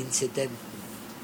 incident